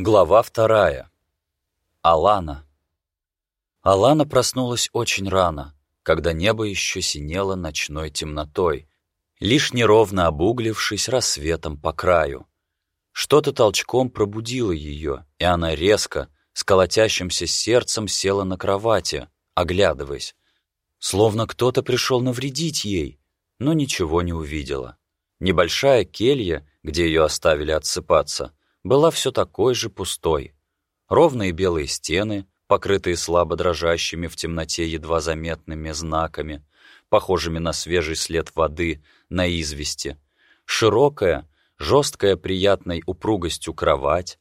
Глава вторая. Алана. Алана проснулась очень рано, когда небо еще синело ночной темнотой, лишь неровно обуглившись рассветом по краю. Что-то толчком пробудило ее, и она резко, с колотящимся сердцем села на кровати, оглядываясь, словно кто-то пришел навредить ей, но ничего не увидела. Небольшая келья, где ее оставили отсыпаться, была все такой же пустой. Ровные белые стены, покрытые слабо дрожащими в темноте едва заметными знаками, похожими на свежий след воды на извести, широкая, жесткая приятной упругостью кровать,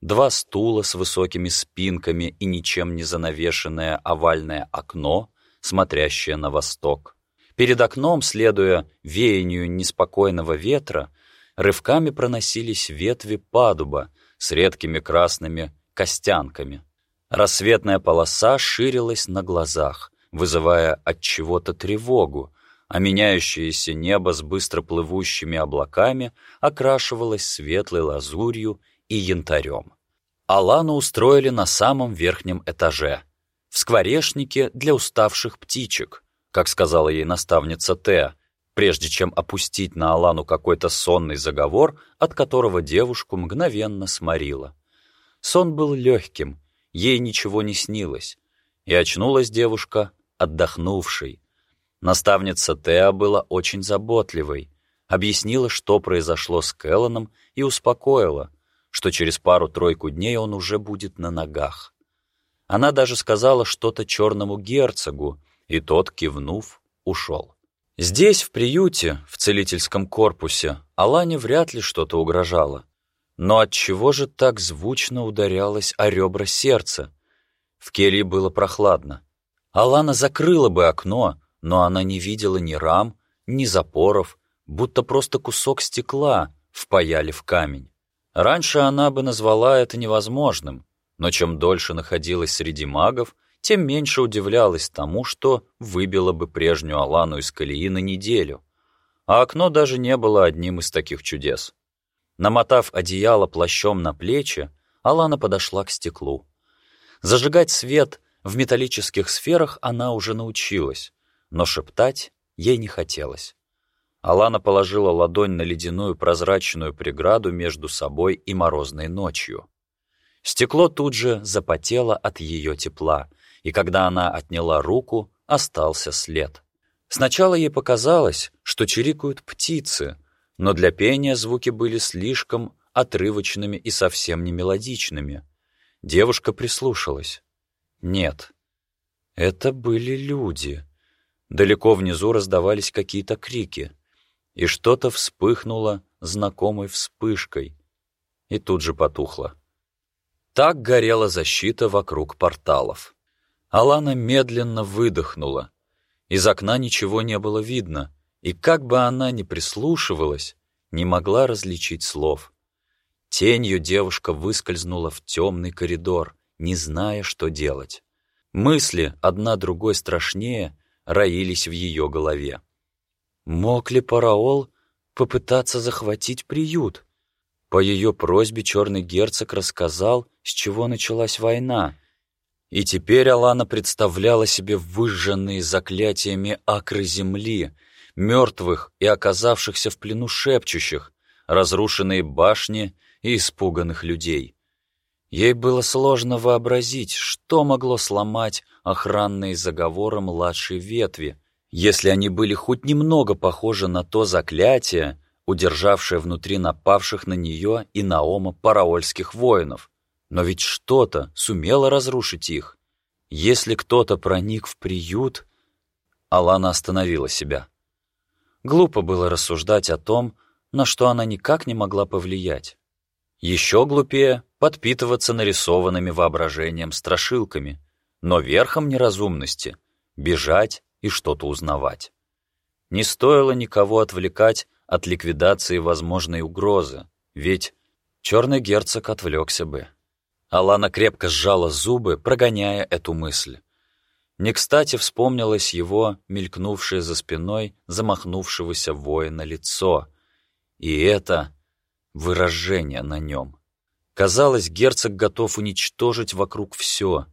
два стула с высокими спинками и ничем не занавешенное овальное окно, смотрящее на восток. Перед окном, следуя веянию неспокойного ветра, рывками проносились ветви падуба с редкими красными костянками. Рассветная полоса ширилась на глазах, вызывая от чего-то тревогу, а меняющееся небо с быстро плывущими облаками окрашивалось светлой лазурью и янтарем. Алану устроили на самом верхнем этаже, в скворечнике для уставших птичек, как сказала ей наставница Теа, прежде чем опустить на Алану какой-то сонный заговор, от которого девушку мгновенно сморило. Сон был легким, ей ничего не снилось, и очнулась девушка отдохнувшей. Наставница Теа была очень заботливой, объяснила, что произошло с Кэлланом, и успокоила, что через пару-тройку дней он уже будет на ногах. Она даже сказала что-то черному герцогу, и тот, кивнув, ушел. Здесь, в приюте, в целительском корпусе, Алане вряд ли что-то угрожало. Но от чего же так звучно ударялось о ребра сердца? В келье было прохладно. Алана закрыла бы окно, но она не видела ни рам, ни запоров, будто просто кусок стекла впаяли в камень. Раньше она бы назвала это невозможным, но чем дольше находилась среди магов, тем меньше удивлялась тому, что выбило бы прежнюю Алану из колеи на неделю. А окно даже не было одним из таких чудес. Намотав одеяло плащом на плечи, Алана подошла к стеклу. Зажигать свет в металлических сферах она уже научилась, но шептать ей не хотелось. Алана положила ладонь на ледяную прозрачную преграду между собой и морозной ночью. Стекло тут же запотело от ее тепла — и когда она отняла руку, остался след. Сначала ей показалось, что чирикают птицы, но для пения звуки были слишком отрывочными и совсем не мелодичными. Девушка прислушалась. Нет, это были люди. Далеко внизу раздавались какие-то крики, и что-то вспыхнуло знакомой вспышкой, и тут же потухло. Так горела защита вокруг порталов. Алана медленно выдохнула. Из окна ничего не было видно, и как бы она ни прислушивалась, не могла различить слов. Тенью девушка выскользнула в темный коридор, не зная, что делать. Мысли, одна другой страшнее, роились в ее голове. Мог ли Параол попытаться захватить приют? По ее просьбе черный герцог рассказал, с чего началась война, и теперь Алана представляла себе выжженные заклятиями акры земли, мертвых и оказавшихся в плену шепчущих, разрушенные башни и испуганных людей. Ей было сложно вообразить, что могло сломать охранные заговоры младшей ветви, если они были хоть немного похожи на то заклятие, удержавшее внутри напавших на нее и Наома параольских воинов. Но ведь что-то сумело разрушить их. Если кто-то проник в приют... Алана остановила себя. Глупо было рассуждать о том, на что она никак не могла повлиять. Еще глупее подпитываться нарисованными воображением страшилками, но верхом неразумности — бежать и что-то узнавать. Не стоило никого отвлекать от ликвидации возможной угрозы, ведь черный герцог отвлекся бы. Алана крепко сжала зубы, прогоняя эту мысль. Не кстати вспомнилось его, мелькнувшее за спиной замахнувшегося воина лицо. И это выражение на нем. Казалось, герцог готов уничтожить вокруг все.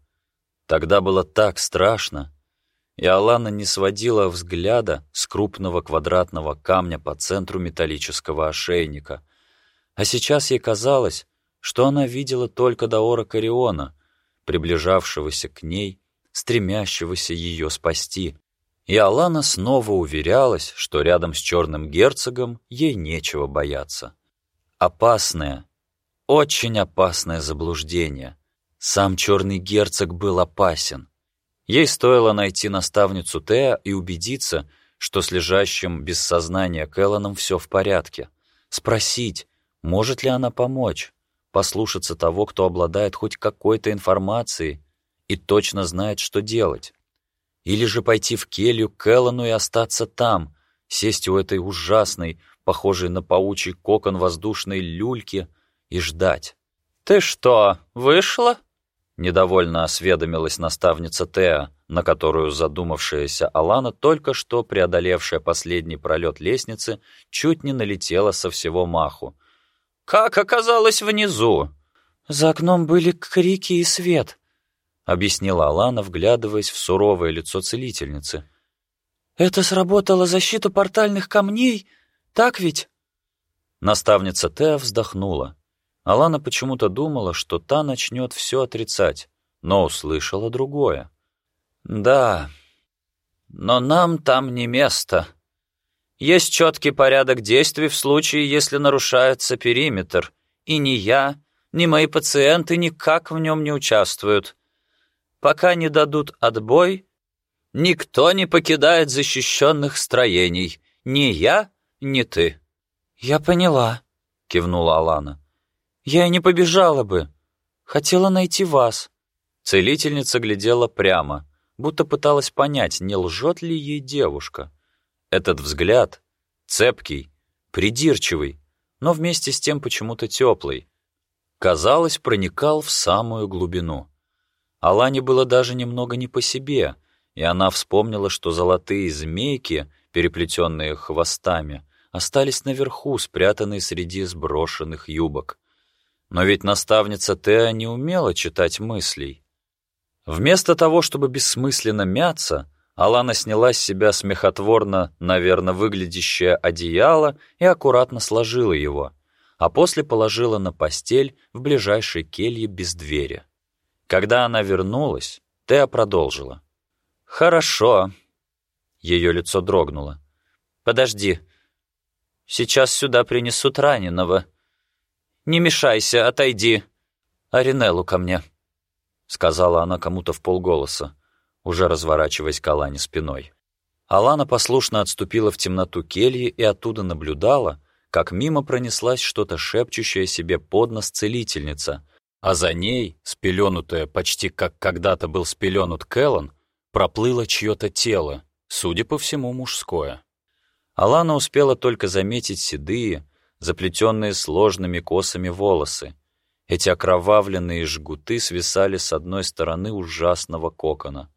Тогда было так страшно, и Алана не сводила взгляда с крупного квадратного камня по центру металлического ошейника. А сейчас ей казалось, что она видела только Даора Кариона, приближавшегося к ней, стремящегося ее спасти. И Алана снова уверялась, что рядом с черным герцогом ей нечего бояться. Опасное, очень опасное заблуждение. Сам черный герцог был опасен. Ей стоило найти наставницу Теа и убедиться, что с лежащим без сознания Кэлланом все в порядке. Спросить, может ли она помочь, послушаться того, кто обладает хоть какой-то информацией и точно знает, что делать. Или же пойти в келью к Кэллану и остаться там, сесть у этой ужасной, похожей на паучий кокон воздушной люльки и ждать. «Ты что, вышла?» Недовольно осведомилась наставница Теа, на которую задумавшаяся Алана, только что преодолевшая последний пролет лестницы, чуть не налетела со всего маху. «Как оказалось внизу?» «За окном были крики и свет», — объяснила Алана, вглядываясь в суровое лицо целительницы. «Это сработала защита портальных камней, так ведь?» Наставница Теа вздохнула. Алана почему-то думала, что та начнет все отрицать, но услышала другое. «Да, но нам там не место. Есть четкий порядок действий в случае, если нарушается периметр, и ни я, ни мои пациенты никак в нем не участвуют. Пока не дадут отбой, никто не покидает защищенных строений, ни я, ни ты». «Я поняла», — кивнула Алана. Я и не побежала бы. Хотела найти вас». Целительница глядела прямо, будто пыталась понять, не лжет ли ей девушка. Этот взгляд, цепкий, придирчивый, но вместе с тем почему-то теплый, казалось, проникал в самую глубину. Алане было даже немного не по себе, и она вспомнила, что золотые змейки, переплетенные хвостами, остались наверху, спрятанные среди сброшенных юбок. Но ведь наставница Теа не умела читать мыслей. Вместо того, чтобы бессмысленно мяться, Алана сняла с себя смехотворно, наверное, выглядящее одеяло и аккуратно сложила его, а после положила на постель в ближайшей келье без двери. Когда она вернулась, Теа продолжила. «Хорошо». Ее лицо дрогнуло. «Подожди. Сейчас сюда принесут раненого». «Не мешайся, отойди. Аринеллу ко мне», — сказала она кому-то в полголоса, уже разворачиваясь к Алане спиной. Алана послушно отступила в темноту кельи и оттуда наблюдала, как мимо пронеслась что-то шепчущее себе под нос целительница, а за ней, спеленутая почти как когда-то был спеленут Кэллон, проплыло чье-то тело, судя по всему, мужское. Алана успела только заметить седые, заплетенные сложными косами волосы. Эти окровавленные жгуты свисали с одной стороны ужасного кокона.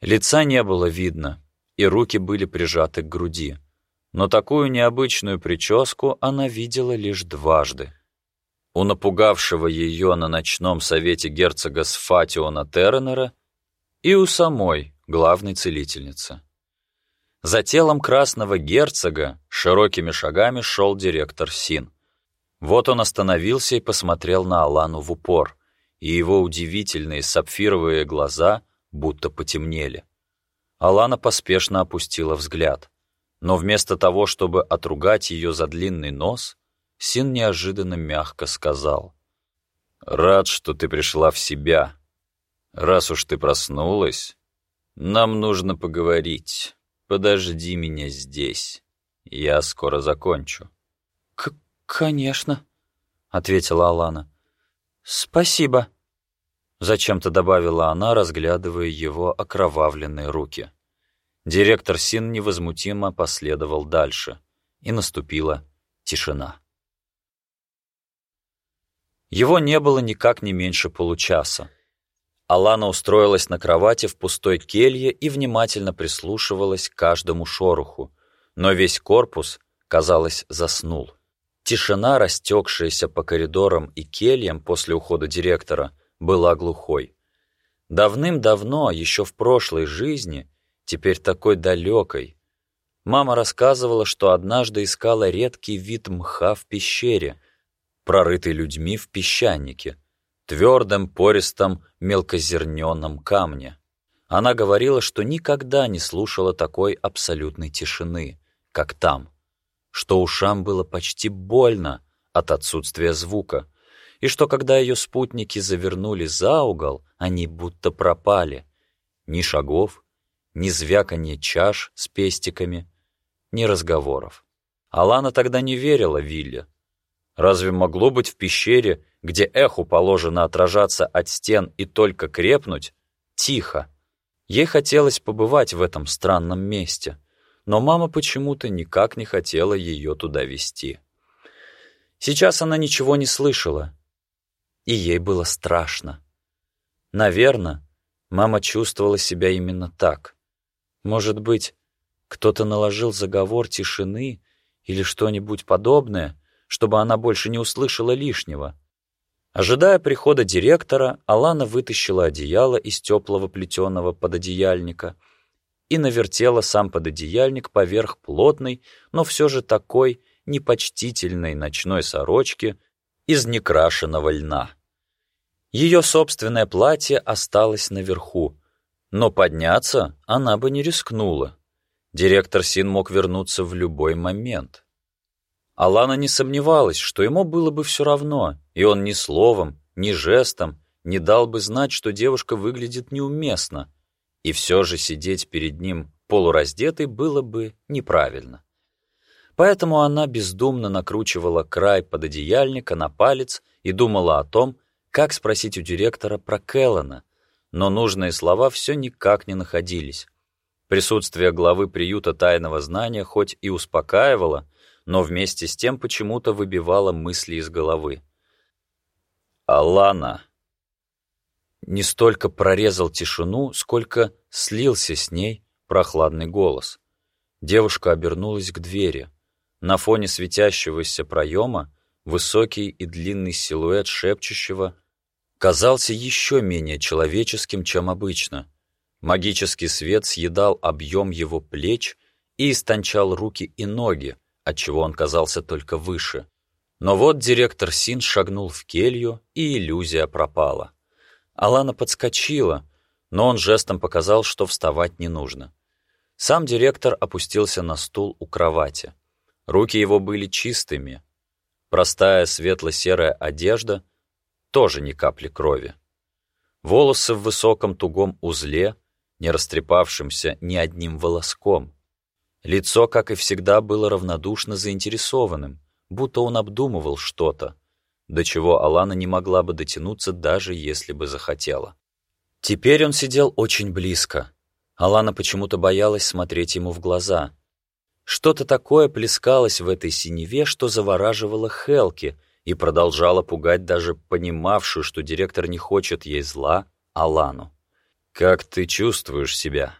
Лица не было видно, и руки были прижаты к груди. Но такую необычную прическу она видела лишь дважды. У напугавшего ее на ночном совете герцога Сфатиона Терренера и у самой главной целительницы. За телом красного герцога широкими шагами шел директор Син. Вот он остановился и посмотрел на Алану в упор, и его удивительные сапфировые глаза будто потемнели. Алана поспешно опустила взгляд, но вместо того, чтобы отругать ее за длинный нос, Син неожиданно мягко сказал. «Рад, что ты пришла в себя. Раз уж ты проснулась, нам нужно поговорить». Подожди меня здесь. Я скоро закончу. К конечно, ответила Алана. Спасибо. Зачем-то добавила она, разглядывая его окровавленные руки. Директор Син невозмутимо последовал дальше, и наступила тишина. Его не было никак не меньше получаса. Алана устроилась на кровати в пустой келье и внимательно прислушивалась к каждому шороху, но весь корпус, казалось, заснул. Тишина, растекшаяся по коридорам и кельям после ухода директора, была глухой. Давным-давно, еще в прошлой жизни, теперь такой далекой, мама рассказывала, что однажды искала редкий вид мха в пещере, прорытый людьми в песчанике, твердом, пористом, мелкозерненном камне. Она говорила, что никогда не слушала такой абсолютной тишины, как там, что ушам было почти больно от отсутствия звука, и что когда ее спутники завернули за угол, они будто пропали. Ни шагов, ни звяканье чаш с пестиками, ни разговоров. Алана тогда не верила Вилле. Разве могло быть в пещере, где эху положено отражаться от стен и только крепнуть, тихо? Ей хотелось побывать в этом странном месте, но мама почему-то никак не хотела ее туда вести. Сейчас она ничего не слышала, и ей было страшно. Наверное, мама чувствовала себя именно так. Может быть, кто-то наложил заговор тишины или что-нибудь подобное, чтобы она больше не услышала лишнего. Ожидая прихода директора, Алана вытащила одеяло из теплого плетеного пододеяльника и навертела сам пододеяльник поверх плотной, но все же такой непочтительной ночной сорочки из некрашенного льна. Ее собственное платье осталось наверху, но подняться она бы не рискнула. Директор Син мог вернуться в любой момент. Алана не сомневалась, что ему было бы все равно, и он ни словом, ни жестом не дал бы знать, что девушка выглядит неуместно, и все же сидеть перед ним полураздетой было бы неправильно. Поэтому она бездумно накручивала край пододеяльника на палец и думала о том, как спросить у директора про Келлана, но нужные слова все никак не находились. Присутствие главы приюта тайного знания хоть и успокаивало, но вместе с тем почему-то выбивало мысли из головы. «Алана!» Не столько прорезал тишину, сколько слился с ней прохладный голос. Девушка обернулась к двери. На фоне светящегося проема высокий и длинный силуэт шепчущего, казался еще менее человеческим, чем обычно. Магический свет съедал объем его плеч и истончал руки и ноги, отчего он казался только выше. Но вот директор Син шагнул в келью, и иллюзия пропала. Алана подскочила, но он жестом показал, что вставать не нужно. Сам директор опустился на стул у кровати. Руки его были чистыми, Простая светло-серая одежда, тоже ни капли крови. Волосы в высоком тугом узле, не растрепавшимся ни одним волоском. Лицо, как и всегда, было равнодушно заинтересованным, будто он обдумывал что-то, до чего Алана не могла бы дотянуться, даже если бы захотела. Теперь он сидел очень близко. Алана почему-то боялась смотреть ему в глаза, что-то такое плескалось в этой синеве, что завораживало Хелки и продолжало пугать даже понимавшую, что директор не хочет ей зла, Алану. «Как ты чувствуешь себя?»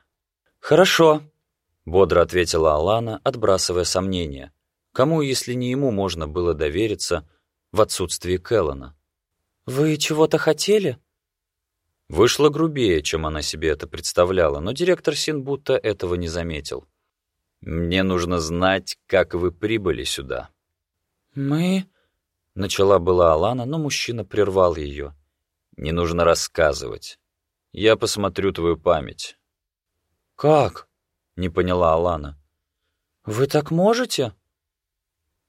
«Хорошо», — бодро ответила Алана, отбрасывая сомнения. Кому, если не ему, можно было довериться в отсутствии Келлана? «Вы чего-то хотели?» Вышло грубее, чем она себе это представляла, но директор Син будто этого не заметил. Мне нужно знать, как вы прибыли сюда». «Мы...» — начала была Алана, но мужчина прервал ее. «Не нужно рассказывать. Я посмотрю твою память». «Как?» — не поняла Алана. «Вы так можете?»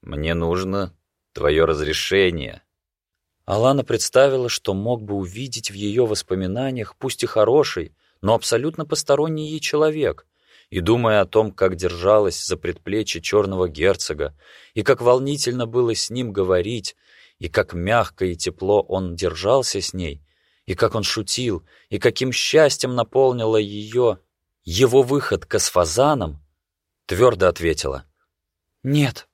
«Мне нужно твое разрешение». Алана представила, что мог бы увидеть в ее воспоминаниях, пусть и хороший, но абсолютно посторонний ей человек, и думая о том, как держалась за предплечье черного герцога, и как волнительно было с ним говорить, и как мягко и тепло он держался с ней, и как он шутил, и каким счастьем наполнила ее его выходка с фазаном, твердо ответила «Нет».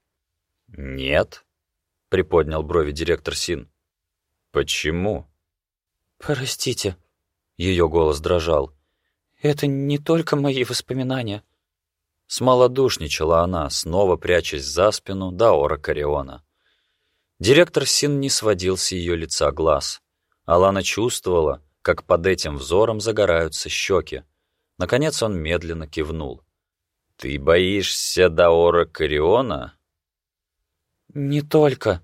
«Нет?» — приподнял брови директор Син. «Почему?» «Простите», — ее голос дрожал. Это не только мои воспоминания. Смолодушничала она, снова прячась за спину Даора Кариона. Директор Син не сводил с ее лица глаз. Алана чувствовала, как под этим взором загораются щеки. Наконец он медленно кивнул. «Ты боишься Даора Кариона?» «Не только.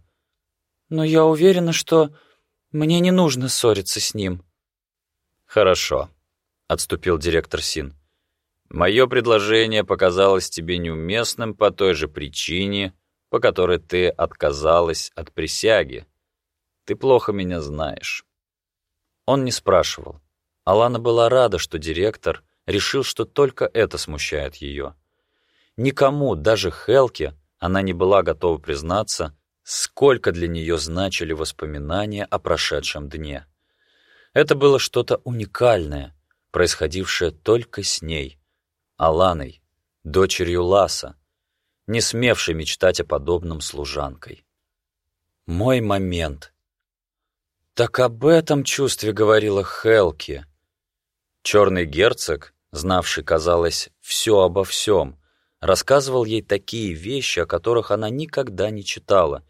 Но я уверена, что мне не нужно ссориться с ним». «Хорошо», — отступил директор Син. «Мое предложение показалось тебе неуместным по той же причине, по которой ты отказалась от присяги. Ты плохо меня знаешь». Он не спрашивал. Алана была рада, что директор решил, что только это смущает ее. Никому, даже Хелке, она не была готова признаться, сколько для нее значили воспоминания о прошедшем дне. Это было что-то уникальное, происходившее только с ней, Аланой, дочерью Ласа, не смевшей мечтать о подобном служанкой. Мой момент. Так об этом чувстве говорила Хелки. Черный герцог, знавший, казалось, все обо всем, рассказывал ей такие вещи, о которых она никогда не читала,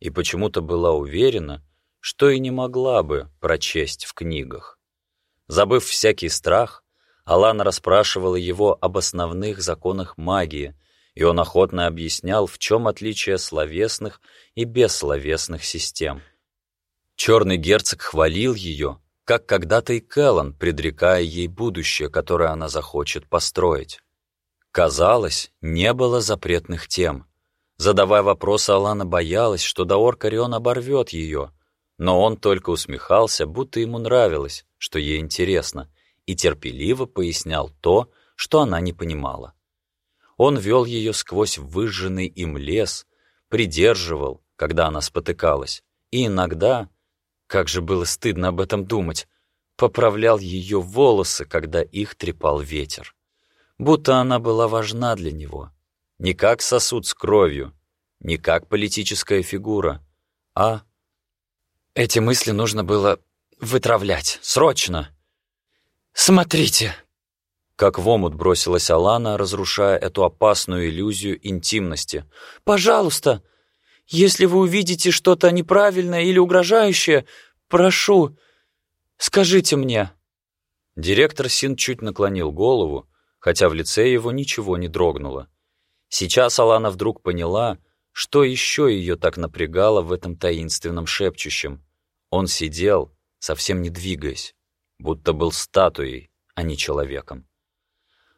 и почему-то была уверена, что и не могла бы прочесть в книгах. Забыв всякий страх, Алана расспрашивала его об основных законах магии, и он охотно объяснял, в чем отличие словесных и бессловесных систем. Черный герцог хвалил ее, как когда-то и Кэллан, предрекая ей будущее, которое она захочет построить. Казалось, не было запретных тем. Задавая вопросы, Алана боялась, что Даор Карион оборвет ее, но он только усмехался, будто ему нравилось, что ей интересно, и терпеливо пояснял то, что она не понимала. Он вел ее сквозь выжженный им лес, придерживал, когда она спотыкалась, и иногда, как же было стыдно об этом думать, поправлял ее волосы, когда их трепал ветер. Будто она была важна для него, не как сосуд с кровью, не как политическая фигура, а эти мысли нужно было вытравлять. Срочно! «Смотрите!» Как в омут бросилась Алана, разрушая эту опасную иллюзию интимности. «Пожалуйста, если вы увидите что-то неправильное или угрожающее, прошу, скажите мне». Директор Син чуть наклонил голову, хотя в лице его ничего не дрогнуло. Сейчас Алана вдруг поняла, что еще ее так напрягало в этом таинственном шепчущем. Он сидел, совсем не двигаясь, будто был статуей, а не человеком.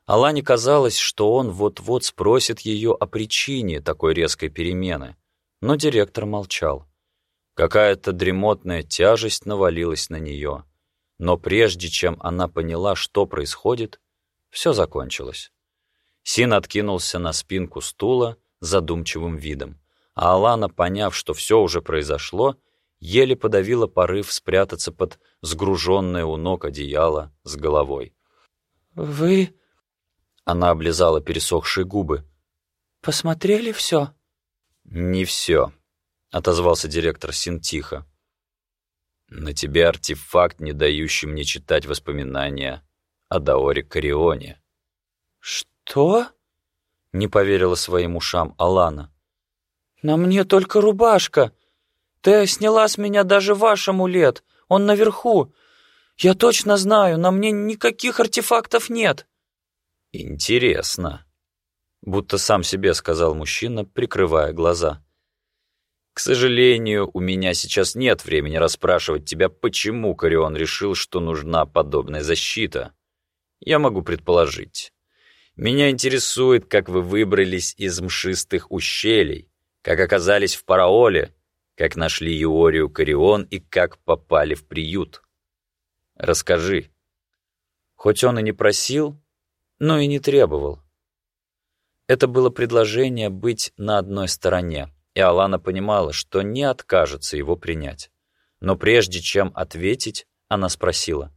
Алане казалось, что он вот-вот спросит ее о причине такой резкой перемены, но директор молчал. Какая-то дремотная тяжесть навалилась на нее, но прежде чем она поняла, что происходит, все закончилось. Син откинулся на спинку стула задумчивым видом, а Алана, поняв, что все уже произошло, еле подавила порыв спрятаться под сгруженное у ног одеяло с головой. «Вы...» — она облизала пересохшие губы. «Посмотрели все?» «Не все», — отозвался директор Син тихо. «На тебе артефакт, не дающий мне читать воспоминания о Даоре Карионе». «Что?» — не поверила своим ушам Алана. «На мне только рубашка. Ты сняла с меня даже ваш амулет. Он наверху. Я точно знаю, на мне никаких артефактов нет». «Интересно», — будто сам себе сказал мужчина, прикрывая глаза. «К сожалению, у меня сейчас нет времени расспрашивать тебя, почему Корион решил, что нужна подобная защита. Я могу предположить. Меня интересует, как вы выбрались из мшистых ущелий, как оказались в Параоле, как нашли Юорию Карион и как попали в приют. Расскажи. Хоть он и не просил, но и не требовал. Это было предложение быть на одной стороне, и Алана понимала, что не откажется его принять. Но прежде чем ответить, она спросила.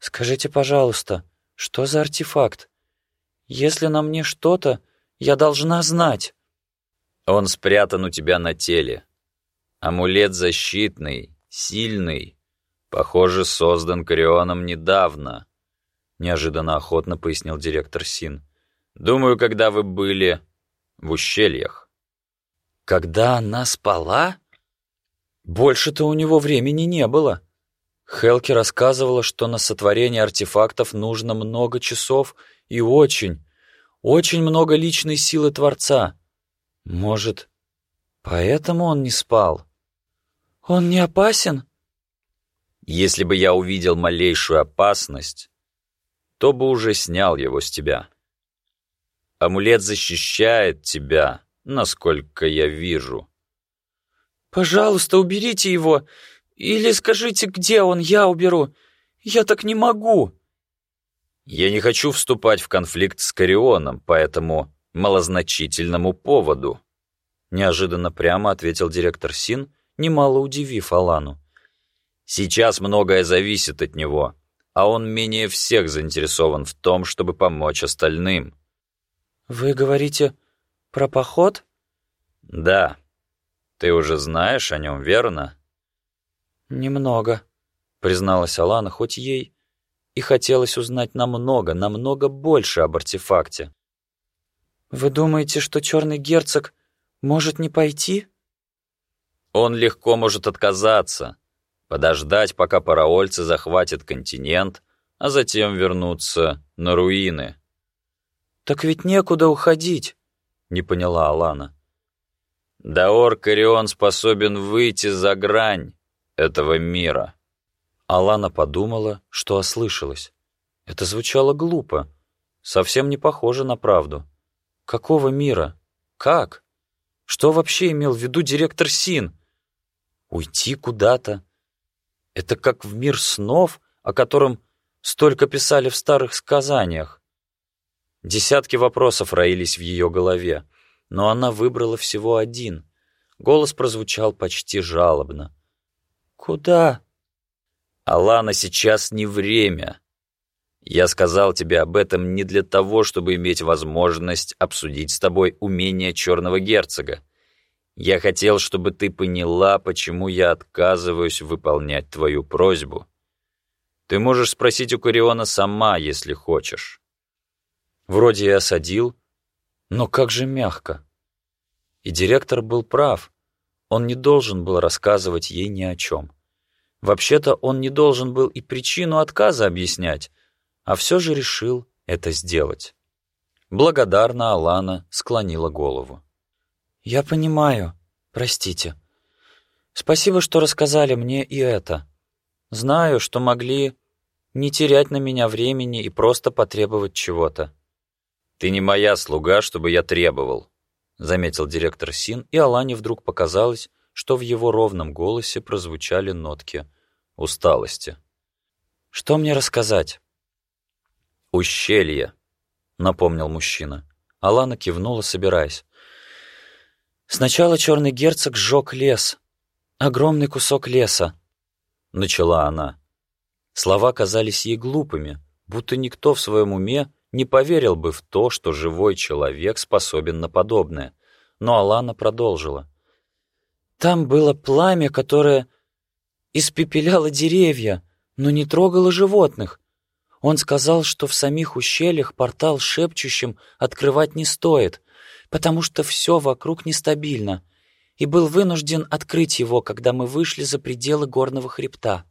«Скажите, пожалуйста, что за артефакт? Если на мне что-то, я должна знать». «Он спрятан у тебя на теле. Амулет защитный, сильный. Похоже, создан Корионом недавно», — неожиданно охотно пояснил директор Син. «Думаю, когда вы были в ущельях». «Когда она спала?» Больше-то у него времени не было. Хелки рассказывала, что на сотворение артефактов нужно много часов и очень, очень много личной силы Творца. Может, поэтому он не спал? Он не опасен? Если бы я увидел малейшую опасность, то бы уже снял его с тебя. Амулет защищает тебя, насколько я вижу. «Пожалуйста, уберите его. Или скажите, где он, я уберу. Я так не могу». Я не хочу вступать в конфликт с Карионом по этому малозначительному поводу. Неожиданно прямо ответил директор Син, немало удивив Алану. Сейчас многое зависит от него, а он менее всех заинтересован в том, чтобы помочь остальным. «Вы говорите про поход?» «Да. Ты уже знаешь о нем, верно?» «Немного», — призналась Алана, хоть ей и хотелось узнать намного, намного больше об артефакте. «Вы думаете, что черный герцог может не пойти?» «Он легко может отказаться, подождать, пока параольцы захватят континент, а затем вернуться на руины». «Так ведь некуда уходить», — не поняла Алана. «Даор Карион способен выйти за грань этого мира». Алана подумала, что ослышалась. Это звучало глупо, совсем не похоже на правду. Какого мира? Как? Что вообще имел в виду директор Син? Уйти куда-то? Это как в мир снов, о котором столько писали в старых сказаниях. Десятки вопросов роились в ее голове, но она выбрала всего один. Голос прозвучал почти жалобно. «Куда?» «Алана, сейчас не время. Я сказал тебе об этом не для того, чтобы иметь возможность обсудить с тобой умения черного герцога. Я хотел, чтобы ты поняла, почему я отказываюсь выполнять твою просьбу. Ты можешь спросить у Кориона сама, если хочешь. Вроде и осадил, но как же мягко. И директор был прав. Он не должен был рассказывать ей ни о чем. Вообще-то он не должен был и причину отказа объяснять, а все же решил это сделать. Благодарно Алана склонила голову. «Я понимаю. Простите. Спасибо, что рассказали мне и это. Знаю, что могли не терять на меня времени и просто потребовать чего-то. «Ты не моя слуга, чтобы я требовал», — заметил директор Син, и Алане вдруг показалось, что в его ровном голосе прозвучали нотки усталости. «Что мне рассказать?» «Ущелье», — напомнил мужчина. Алана кивнула, собираясь. «Сначала черный герцог сжег лес. Огромный кусок леса», — начала она. Слова казались ей глупыми, будто никто в своем уме не поверил бы в то, что живой человек способен на подобное. Но Алана продолжила. «Там было пламя, которое испепеляло деревья, но не трогало животных. Он сказал, что в самих ущельях портал шепчущим открывать не стоит, потому что все вокруг нестабильно, и был вынужден открыть его, когда мы вышли за пределы горного хребта».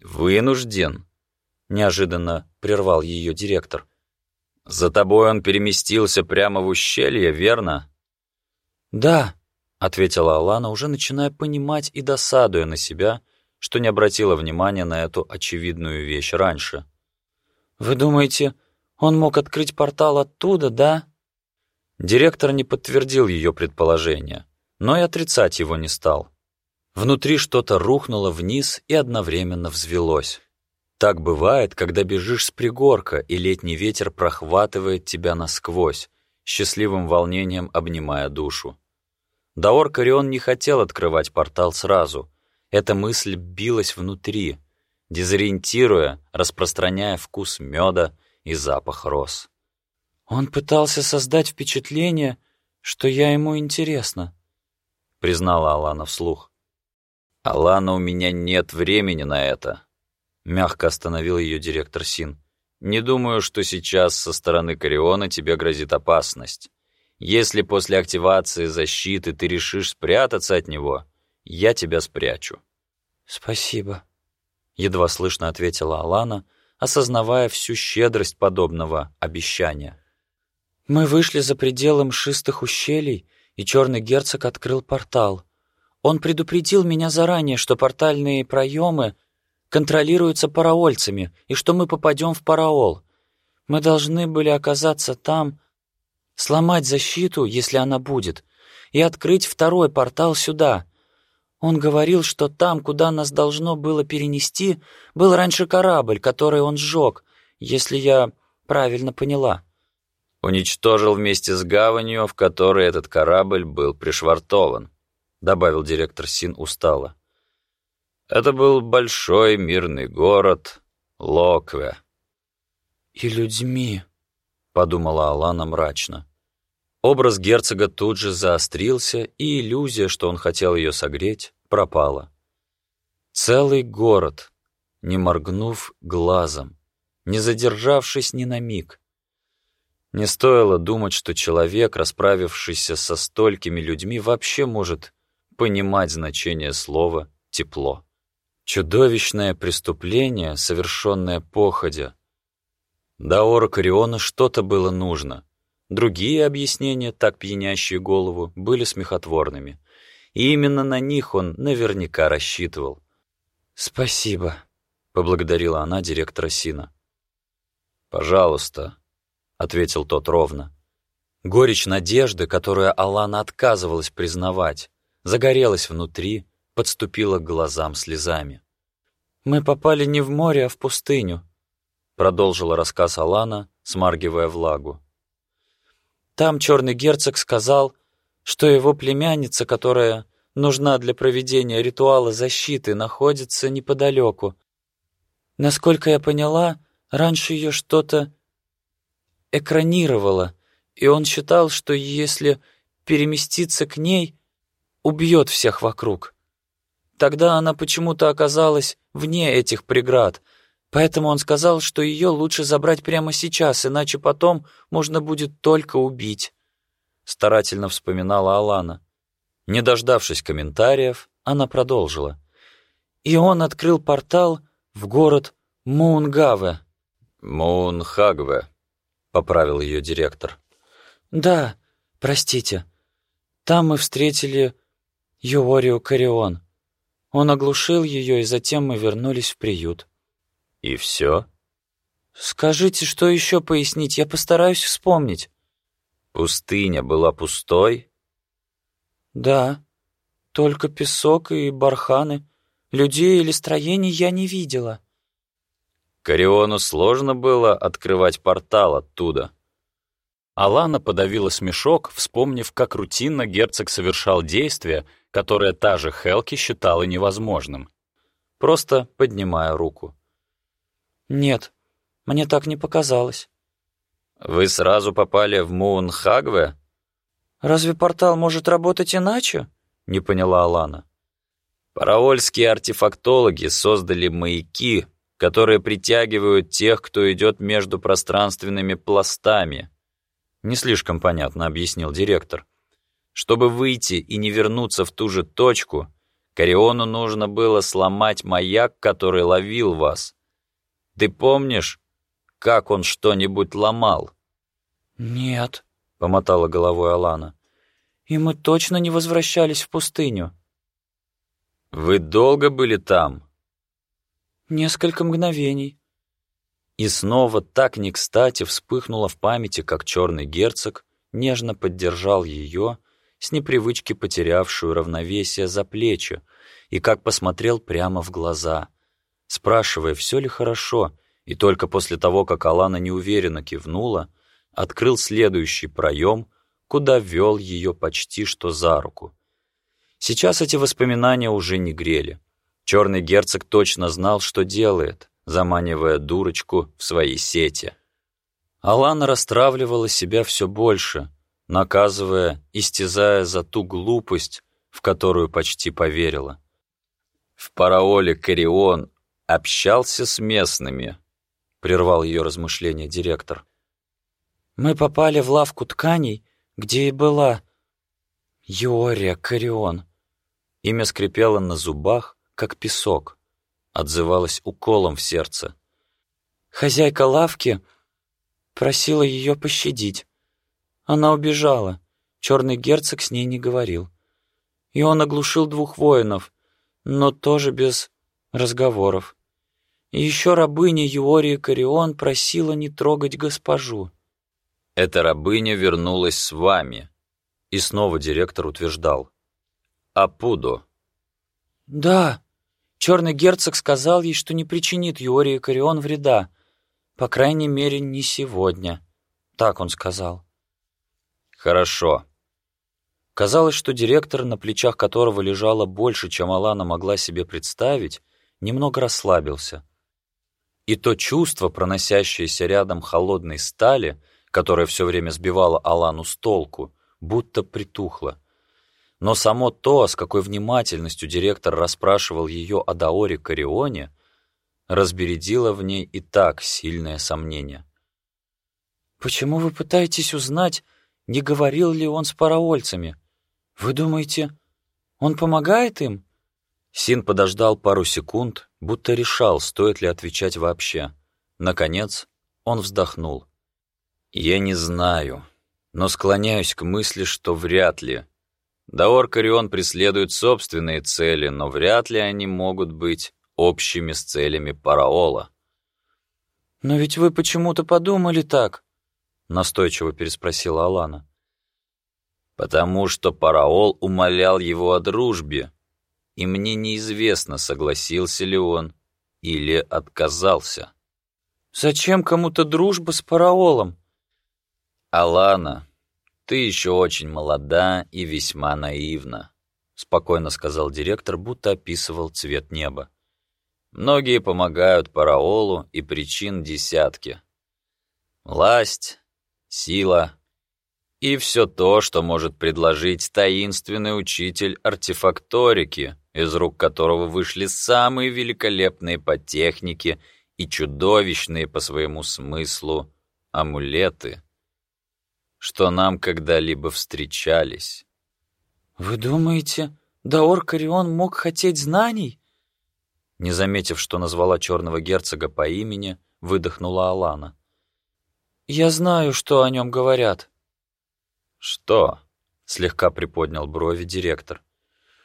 «Вынужден?» — неожиданно прервал ее директор. «За тобой он переместился прямо в ущелье, верно?» «Да», — ответила Алана, уже начиная понимать и досадуя на себя, что не обратила внимания на эту очевидную вещь раньше. «Вы думаете, он мог открыть портал оттуда, да?» Директор не подтвердил ее предположение, но и отрицать его не стал. Внутри что-то рухнуло вниз и одновременно взвелось. Так бывает, когда бежишь с пригорка, и летний ветер прохватывает тебя насквозь, счастливым волнением обнимая душу. Даор Карион не хотел открывать портал сразу. Эта мысль билась внутри, дезориентируя, распространяя вкус меда и запах роз. «Он пытался создать впечатление, что я ему интересна», — признала Алана вслух. «Алана, у меня нет времени на это», Мягко остановил ее директор Син. «Не думаю, что сейчас со стороны Кориона тебе грозит опасность. Если после активации защиты ты решишь спрятаться от него, я тебя спрячу». «Спасибо», — едва слышно ответила Алана, осознавая всю щедрость подобного обещания. «Мы вышли за пределы мшистых ущелий, и черный герцог открыл портал. Он предупредил меня заранее, что портальные проемы контролируются параольцами и что мы попадем в параол. Мы должны были оказаться там, сломать защиту, если она будет, и открыть второй портал сюда. Он говорил, что там, куда нас должно было перенести, был раньше корабль, который он сжег, если я правильно поняла. Уничтожил вместе с гаванью, в которой этот корабль был пришвартован, добавил директор Син устало. Это был большой мирный город Локве. «И людьми», — подумала Алана мрачно. Образ герцога тут же заострился, и иллюзия, что он хотел ее согреть, пропала. Целый город, не моргнув глазом, не задержавшись ни на миг. Не стоило думать, что человек, расправившийся со столькими людьми, вообще может понимать значение слова «тепло». Чудовищное преступление, совершенное походя. До Ора Кориона что-то было нужно. Другие объяснения, так пьянящие голову, были смехотворными. И именно на них он наверняка рассчитывал. «Спасибо», — поблагодарила она директора Сина. «Пожалуйста», — ответил тот ровно. Горечь надежды, которую Алана отказывалась признавать, загорелась внутри, подступила к глазам слезами. «Мы попали не в море, а в пустыню», — продолжила рассказ Алана, смаргивая влагу. Там черный герцог сказал, что его племянница, которая нужна для проведения ритуала защиты, находится неподалеку. Насколько я поняла, раньше ее что-то экранировало, и он считал, что если переместиться к ней, убьет всех вокруг. Тогда она почему-то оказалась вне этих преград — Поэтому он сказал, что ее лучше забрать прямо сейчас, иначе потом можно будет только убить. Старательно вспоминала Алана. Не дождавшись комментариев, она продолжила. И он открыл портал в город Мунгаве. Мунхагве, поправил ее директор. Да, простите. Там мы встретили Юорию Карион. Он оглушил ее, и затем мы вернулись в приют. «И все?» «Скажите, что еще пояснить? Я постараюсь вспомнить». «Пустыня была пустой?» «Да, только песок и барханы. Людей или строений я не видела». Кориону сложно было открывать портал оттуда. Алана подавила смешок, вспомнив, как рутинно герцог совершал действия, которые та же Хелки считала невозможным. Просто поднимая руку. «Нет, мне так не показалось». «Вы сразу попали в Муунхагве?» «Разве портал может работать иначе?» — не поняла Алана. «Параольские артефактологи создали маяки, которые притягивают тех, кто идет между пространственными пластами», — не слишком понятно объяснил директор. «Чтобы выйти и не вернуться в ту же точку, Кариону нужно было сломать маяк, который ловил вас. Ты помнишь, как он что-нибудь ломал?» «Нет», — помотала головой Алана. «И мы точно не возвращались в пустыню». «Вы долго были там?» «Несколько мгновений». И снова так не кстати вспыхнуло в памяти, как черный герцог нежно поддержал ее, с непривычки потерявшую равновесие за плечи, и как посмотрел прямо в глаза — спрашивая, все ли хорошо, и только после того, как Алана неуверенно кивнула, открыл следующий проем, куда вел ее почти что за руку. Сейчас эти воспоминания уже не грели. Черный герцог точно знал, что делает, заманивая дурочку в свои сети. Алана расстравливала себя все больше, наказывая, истязая за ту глупость, в которую почти поверила. В параоле Карион общался с местными», — прервал ее размышления директор. «Мы попали в лавку тканей, где и была Юория Карион, Имя скрипело на зубах, как песок, отзывалось уколом в сердце. Хозяйка лавки просила ее пощадить. Она убежала. Черный герцог с ней не говорил. И он оглушил двух воинов, но тоже без разговоров. И еще рабыня Юория Карион просила не трогать госпожу. «Эта рабыня вернулась с вами», — и снова директор утверждал. «Апудо». «Да, черный герцог сказал ей, что не причинит Юории Карион вреда, по крайней мере, не сегодня», — так он сказал. «Хорошо». Казалось, что директор, на плечах которого лежало больше, чем Алана могла себе представить, немного расслабился. И то чувство, проносящееся рядом холодной стали, которое все время сбивало Алану с толку, будто притухло. Но само то, с какой внимательностью директор расспрашивал ее о Даоре Карионе, разбередило в ней и так сильное сомнение. «Почему вы пытаетесь узнать, не говорил ли он с параольцами? Вы думаете, он помогает им?» Син подождал пару секунд, будто решал, стоит ли отвечать вообще. Наконец, он вздохнул. «Я не знаю, но склоняюсь к мысли, что вряд ли. Даор Карион преследует собственные цели, но вряд ли они могут быть общими с целями Параола». «Но ведь вы почему-то подумали так», — настойчиво переспросила Алана. «Потому что Параол умолял его о дружбе, и мне неизвестно, согласился ли он или отказался. «Зачем кому-то дружба с Параолом?» «Алана, ты еще очень молода и весьма наивна», — спокойно сказал директор, будто описывал цвет неба. «Многие помогают Параолу, и причин десятки. Власть, сила, и все то, что может предложить таинственный учитель артефакторики, из рук которого вышли самые великолепные по технике и чудовищные по своему смыслу амулеты, что нам когда-либо встречались. «Вы думаете, Даор Карион мог хотеть знаний?» Не заметив, что назвала черного герцога по имени, выдохнула Алана. «Я знаю, что о нем говорят», «Что?» — слегка приподнял брови директор.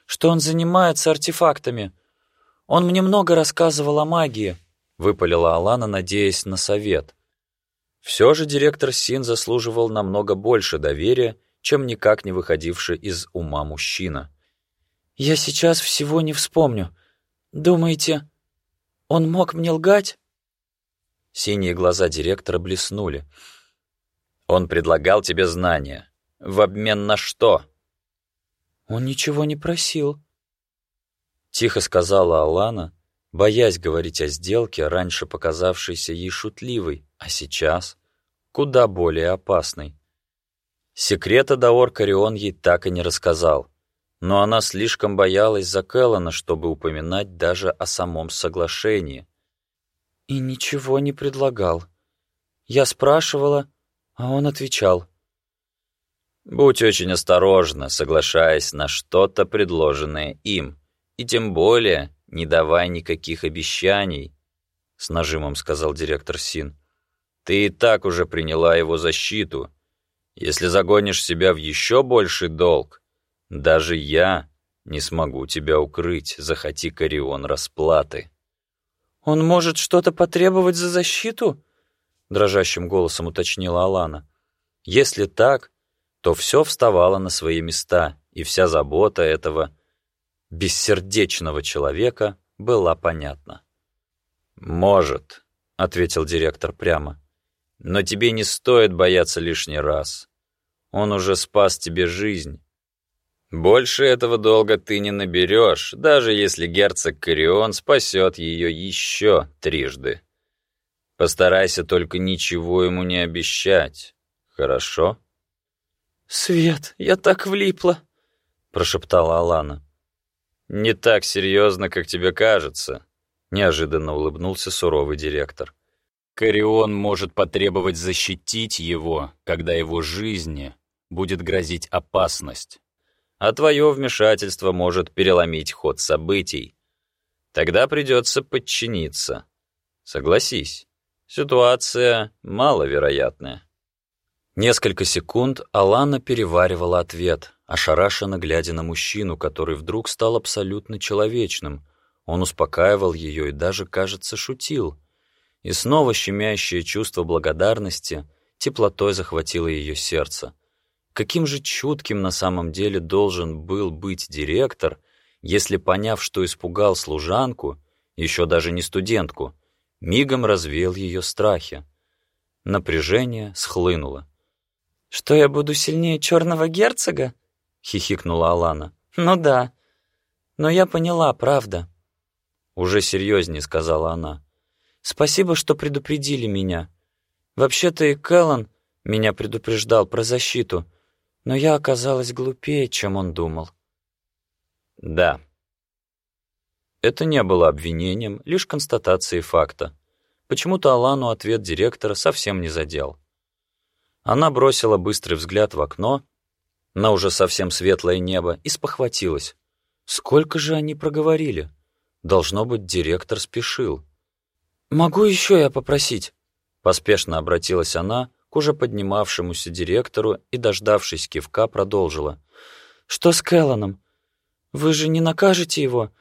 «Что он занимается артефактами. Он мне много рассказывал о магии», — выпалила Алана, надеясь на совет. Все же директор Син заслуживал намного больше доверия, чем никак не выходивший из ума мужчина. «Я сейчас всего не вспомню. Думаете, он мог мне лгать?» Синие глаза директора блеснули. «Он предлагал тебе знания. В обмен на что?» «Он ничего не просил», — тихо сказала Алана, боясь говорить о сделке, раньше показавшейся ей шутливой, а сейчас куда более опасной. Секрета Даор Карион ей так и не рассказал, но она слишком боялась за Кэллана, чтобы упоминать даже о самом соглашении. «И ничего не предлагал. Я спрашивала, а он отвечал — Будь очень осторожна, соглашаясь на что-то, предложенное им, и тем более не давай никаких обещаний, — с нажимом сказал директор Син. Ты и так уже приняла его защиту. Если загонишь себя в еще больший долг, даже я не смогу тебя укрыть, захоти Карион расплаты. «Он может что-то потребовать за защиту?» — дрожащим голосом уточнила Алана. «Если так, то все вставало на свои места, и вся забота этого бессердечного человека была понятна. «Может», — ответил директор прямо, — «но тебе не стоит бояться лишний раз. Он уже спас тебе жизнь. Больше этого долга ты не наберешь, даже если герцог Корион спасет ее еще трижды. Постарайся только ничего ему не обещать, хорошо?» «Свет, я так влипла», — прошептала Алана. «Не так серьезно, как тебе кажется», — неожиданно улыбнулся суровый директор. «Корион может потребовать защитить его, когда его жизни будет грозить опасность. а твое вмешательство может переломить ход событий. Тогда придется подчиниться. Согласись, ситуация маловероятная. Несколько секунд Алана переваривала ответ, ошарашенно глядя на мужчину, который вдруг стал абсолютно человечным. Он успокаивал ее и даже, кажется, шутил. И снова щемящее чувство благодарности теплотой захватило ее сердце. Каким же чутким на самом деле должен был быть директор, если, поняв, что испугал служанку, еще даже не студентку, мигом развеял ее страхи. Напряжение схлынуло. «Что я буду сильнее черного герцога?» — хихикнула Алана. «Ну да. Но я поняла, правда». Уже серьезнее сказала она. «Спасибо, что предупредили меня. Вообще-то и Кэллан меня предупреждал про защиту, но я оказалась глупее, чем он думал». «Да», это не было обвинением, лишь констатацией факта. Почему-то Алану ответ директора совсем не задел. Она бросила быстрый взгляд в окно на уже совсем светлое небо и спохватилась. Сколько же они проговорили? Должно быть, директор спешил. «Могу еще я попросить?» Поспешно обратилась она к уже поднимавшемуся директору и, дождавшись кивка, продолжила. «Что с Кэлланом? Вы же не накажете его?»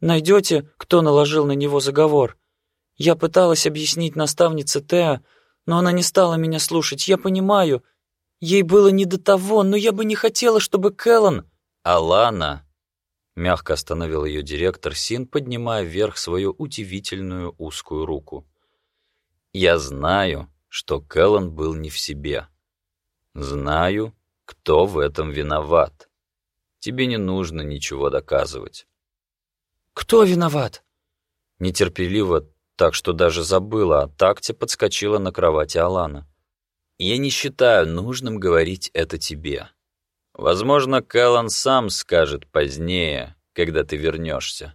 Найдете, кто наложил на него заговор? Я пыталась объяснить наставнице Теа, но она не стала меня слушать. Я понимаю, ей было не до того, но я бы не хотела, чтобы Кэллан...» «Алана!» — мягко остановил ее директор Син, поднимая вверх свою удивительную узкую руку. «Я знаю, что Кэллан был не в себе. Знаю, кто в этом виноват. Тебе не нужно ничего доказывать. «Кто виноват?» Нетерпеливо, так что даже забыла о такте, подскочила на кровати Алана. «Я не считаю нужным говорить это тебе. Возможно, Кэллан сам скажет позднее, когда ты вернешься.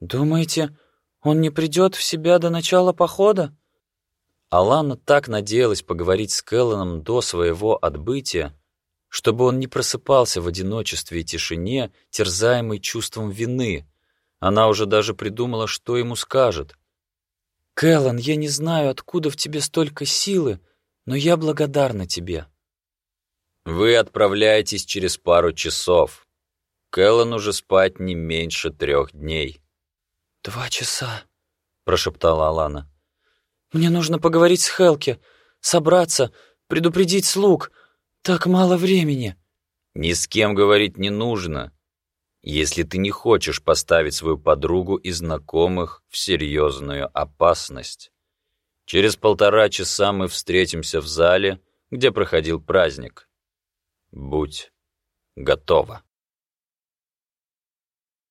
«Думаете, он не придет в себя до начала похода?» Алана так надеялась поговорить с Кэлланом до своего отбытия, чтобы он не просыпался в одиночестве и тишине, терзаемый чувством вины, она уже даже придумала, что ему скажет. «Кэллан, я не знаю, откуда в тебе столько силы, но я благодарна тебе». «Вы отправляетесь через пару часов. Кэллан уже спать не меньше трех дней». «Два часа», — прошептала Алана. «Мне нужно поговорить с Хелки, собраться, предупредить слуг. Так мало времени». «Ни с кем говорить не нужно если ты не хочешь поставить свою подругу и знакомых в серьезную опасность. Через полтора часа мы встретимся в зале, где проходил праздник. Будь готова.